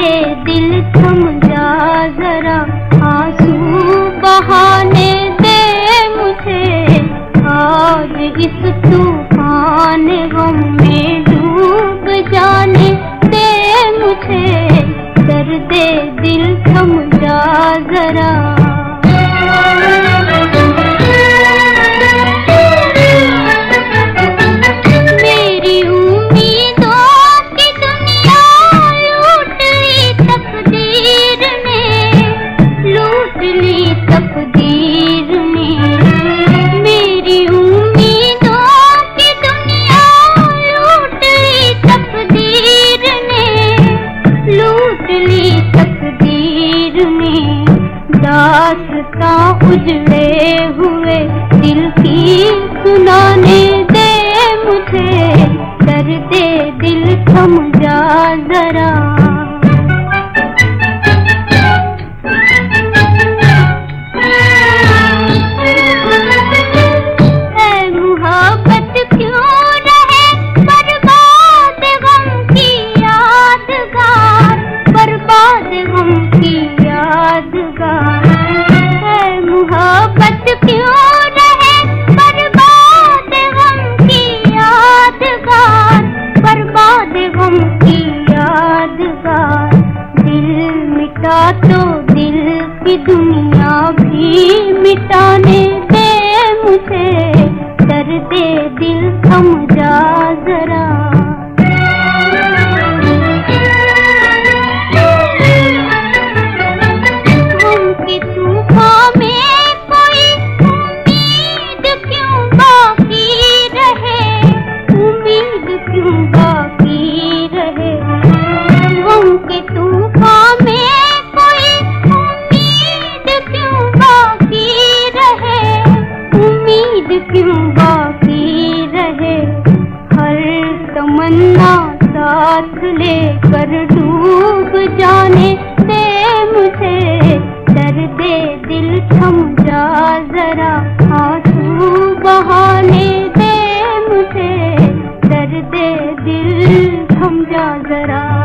मेरे दिल थम जा जरा आँसू बहाने दे मुझे। आज इस तूफ़ान गम में डूब जाने दे मुझे। दर्द दिल थम जा जरा दासता उजड़े हुए दिल की सुनाने दे मुझे। कर दे दिल जा जरा। तो दिल की दुनिया भी मिटाने। तमन्ना साथ लेकर डूब जाने दे मुझे डर दे दिल समझा जरा आँसू बहाने दे मुझे डर दे दिल समझा जरा।